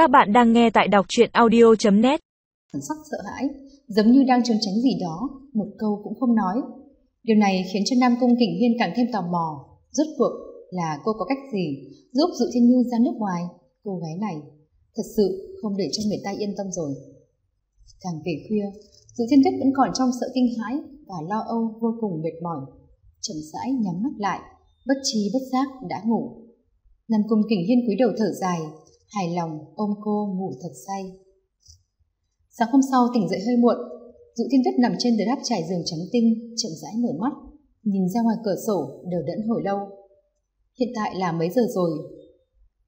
Các bạn đang nghe tại đọc truyện audio.net Thần sắc sợ hãi, giống như đang trốn tránh gì đó, một câu cũng không nói. Điều này khiến cho Nam Cung Kình Hiên càng thêm tò mò. Rốt cuộc là cô có cách gì giúp dụ Thiên Nhu ra nước ngoài? Cô gái này thật sự không để cho người ta yên tâm rồi. Càng về khuya, dụ Thiên Tuyết vẫn còn trong sợ kinh hãi và lo âu vô cùng mệt mỏi. Chậm rãi nhắm mắt lại, bất chi bất giác đã ngủ. Nam Cung Kình Hiên cúi đầu thở dài, hài lòng ôm cô ngủ thật say. Sáng hôm sau tỉnh dậy hơi muộn, Dụ Thiên Tuyết nằm trên đờ đáp trải giường trắng tinh, chậm rãi mở mắt, nhìn ra ngoài cửa sổ đờ đẫn hồi lâu. Hiện tại là mấy giờ rồi?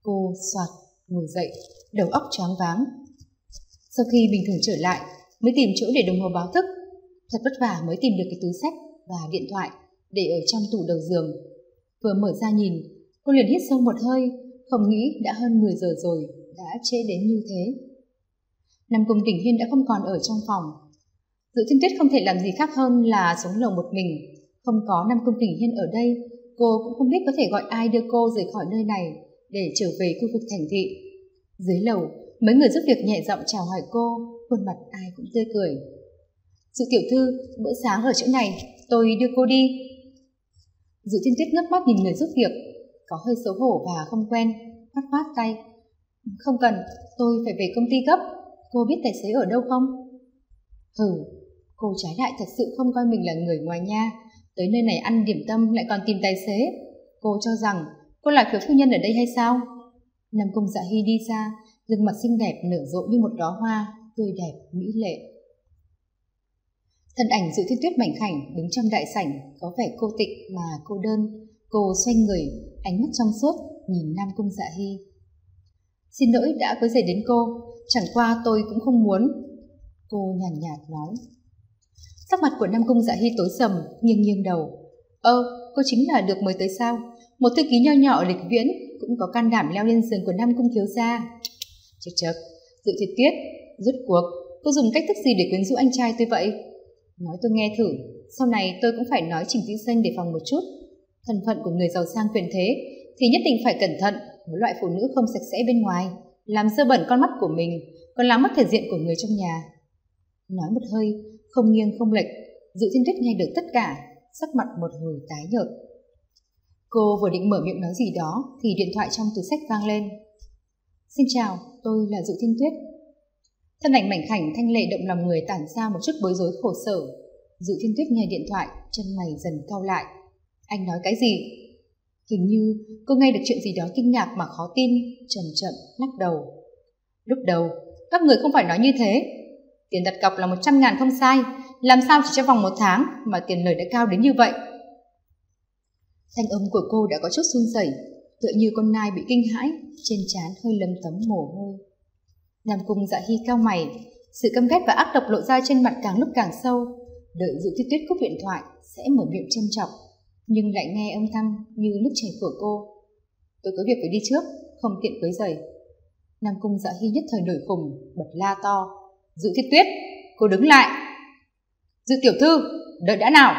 Cô soạt ngồi dậy, đầu óc choáng váng. Sau khi bình thường trở lại, mới tìm chỗ để đồng hồ báo thức. Thật vất vả mới tìm được cái túi sách và điện thoại để ở trong tủ đầu giường. Vừa mở ra nhìn, cô liền hít sâu một hơi, không nghĩ đã hơn 10 giờ rồi, đã trễ đến như thế. Nam Cung Kình Hiên đã không còn ở trong phòng. Dự thiên tuyết không thể làm gì khác hơn là sống lầu một mình. Không có Nam Cung Kình Hiên ở đây, cô cũng không biết có thể gọi ai đưa cô rời khỏi nơi này để trở về khu vực thành thị. Dưới lầu, mấy người giúp việc nhẹ giọng chào hỏi cô, khuôn mặt ai cũng tươi cười. Dự tiểu thư, bữa sáng ở chỗ này, tôi đưa cô đi. Dự thiên tuyết ngấp mắt nhìn người giúp việc, có hơi xấu hổ và không quen, khoát khoát tay. Không cần, tôi phải về công ty gấp, cô biết tài xế ở đâu không? Hừ, cô trái lại thật sự không coi mình là người ngoài nha, tới nơi này ăn điểm tâm lại còn tìm tài xế. Cô cho rằng cô là kiểu phu nhân ở đây hay sao? Nam Cung Dạ Hy đi ra gương mặt xinh đẹp nở rộ như một đóa hoa, tươi đẹp, mỹ lệ. Thân ảnh dự thiên tuyết mảnh khảnh đứng trong đại sảnh có vẻ cô tịch mà cô đơn. Cô xoay người, ánh mắt trong suốt, nhìn Nam Cung Dạ Hy. Xin lỗi đã quấy rầy đến cô, chẳng qua tôi cũng không muốn. Cô nhàn nhạt, nhạt nói. Sắc mặt của Nam Cung Dạ Hy tối sầm, nghiêng nghiêng đầu. Ơ, cô chính là được mời tới sao? Một thư ký nho nhỏ lịch viễn cũng có can đảm leo lên giường của Nam Cung thiếu gia. Chật chật, dự thiệt tiết rút cuộc, cô dùng cách thức gì để quyến rũ anh trai tôi vậy? Nói tôi nghe thử, sau này tôi cũng phải nói Trình Tĩnh Xanh để phòng một chút. Thân phận của người giàu sang quyền thế thì nhất định phải cẩn thận với loại phụ nữ không sạch sẽ bên ngoài, làm dơ bẩn con mắt của mình, còn làm mất thể diện của người trong nhà. Nói một hơi, không nghiêng không lệch, dự thiên tuyết nghe được tất cả, sắc mặt một hồi tái nhợt. Cô vừa định mở miệng nói gì đó thì điện thoại trong túi sách vang lên. Xin chào, tôi là Dự Thiên Tuyết. Thân ảnh mảnh khảnh thanh lệ động lòng người tản ra một chút bối rối khổ sở. Dự Thiên Tuyết nghe điện thoại, chân mày dần cau lại. Anh nói cái gì? Hình như cô nghe được chuyện gì đó kinh ngạc mà khó tin, chậm chậm lắc đầu. Lúc đầu, các người không phải nói như thế. Tiền đặt cọc là một trăm ngàn không sai, làm sao chỉ trong vòng một tháng mà tiền lời đã cao đến như vậy? Thanh âm của cô đã có chút run rẩy, tựa như con nai bị kinh hãi, trên trán hơi lấm tấm mồ hôi. Nam Cung Dạ Hy cao mày, sự căm ghét và ác độc lộ ra trên mặt càng lúc càng sâu. Đợi dự thi Tuyết cúp điện thoại sẽ mở miệng châm chọc, nhưng lại nghe âm thanh như nước chảy của cô. Tôi có việc phải đi trước, không tiện quấy giày Nam Cung Dạ Hy nhất thời nổi khùng, bật la to. Dự thiết Tuyết, cô đứng lại. Dự tiểu thư, đợi đã nào.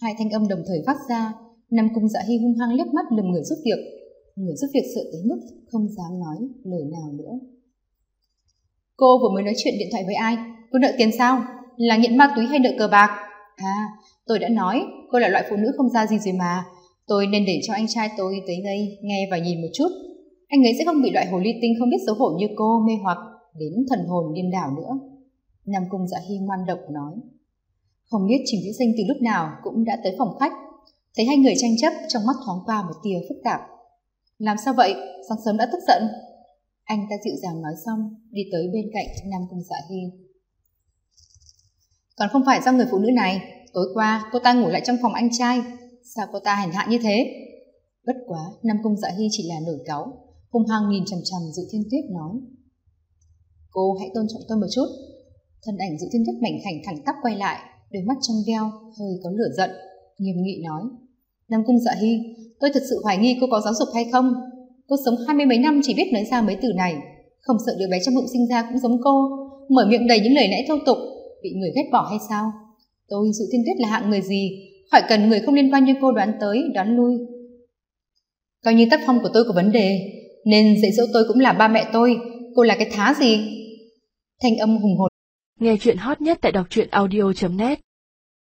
Hai thanh âm đồng thời phát ra, Nam Cung Dạ Hy hung hăng liếc mắt lườm người giúp việc. Người giúp việc sợ tới mức không dám nói lời nào nữa. Cô vừa mới nói chuyện điện thoại với ai? Cô nợ tiền sao? Là nghiện ma túy hay nợ cờ bạc? À, tôi đã nói, cô là loại phụ nữ không ra gì rồi mà. Tôi nên để cho anh trai tôi tới đây nghe và nhìn một chút. Anh ấy sẽ không bị loại hồ ly tinh không biết xấu hổ như cô mê hoặc đến thần hồn điên đảo nữa. Nam Cung Dạ hi ngoan độc nói. Không biết Trình Vĩ Sinh từ lúc nào cũng đã tới phòng khách. Thấy hai người tranh chấp trong mắt thoáng qua một tia phức tạp. Làm sao vậy? Sáng sớm đã tức giận. Anh ta dịu dàng nói xong, đi tới bên cạnh Nam Cung Dạ hi Còn không phải do người phụ nữ này, tối qua cô ta ngủ lại trong phòng anh trai, sao cô ta hèn hạ như thế? Bất quá, Nam Cung Dạ Hy chỉ là nổi cáu, hung hăng nhìn chằm chằm Dự Thiên Tuyết nói. Cô hãy tôn trọng tôi một chút. Thân ảnh Dự Thiên Tuyết mảnh khảnh thẳng tắp quay lại, đôi mắt trong veo, hơi có lửa giận, nghiêm nghị nói. Nam Cung Dạ Hy, tôi thật sự hoài nghi cô có giáo dục hay không? Cô sống hai mươi mấy năm chỉ biết nói ra mấy từ này, không sợ đứa bé trong bụng sinh ra cũng giống cô, mở miệng đầy những lời lẽ thô tục, bị người ghét bỏ hay sao? Tôi dự thiên tuyết là hạng người gì, khỏi cần người không liên quan như cô đoán tới, đoán lui. Coi như tác phong của tôi có vấn đề, nên dạy dỗ tôi cũng là ba mẹ tôi. Cô là cái thá gì? Thanh âm hùng hồn. Nghe chuyện hot nhất tại đọc truyện audio.net